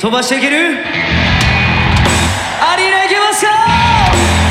飛ばしていける？アリーナ行けますか？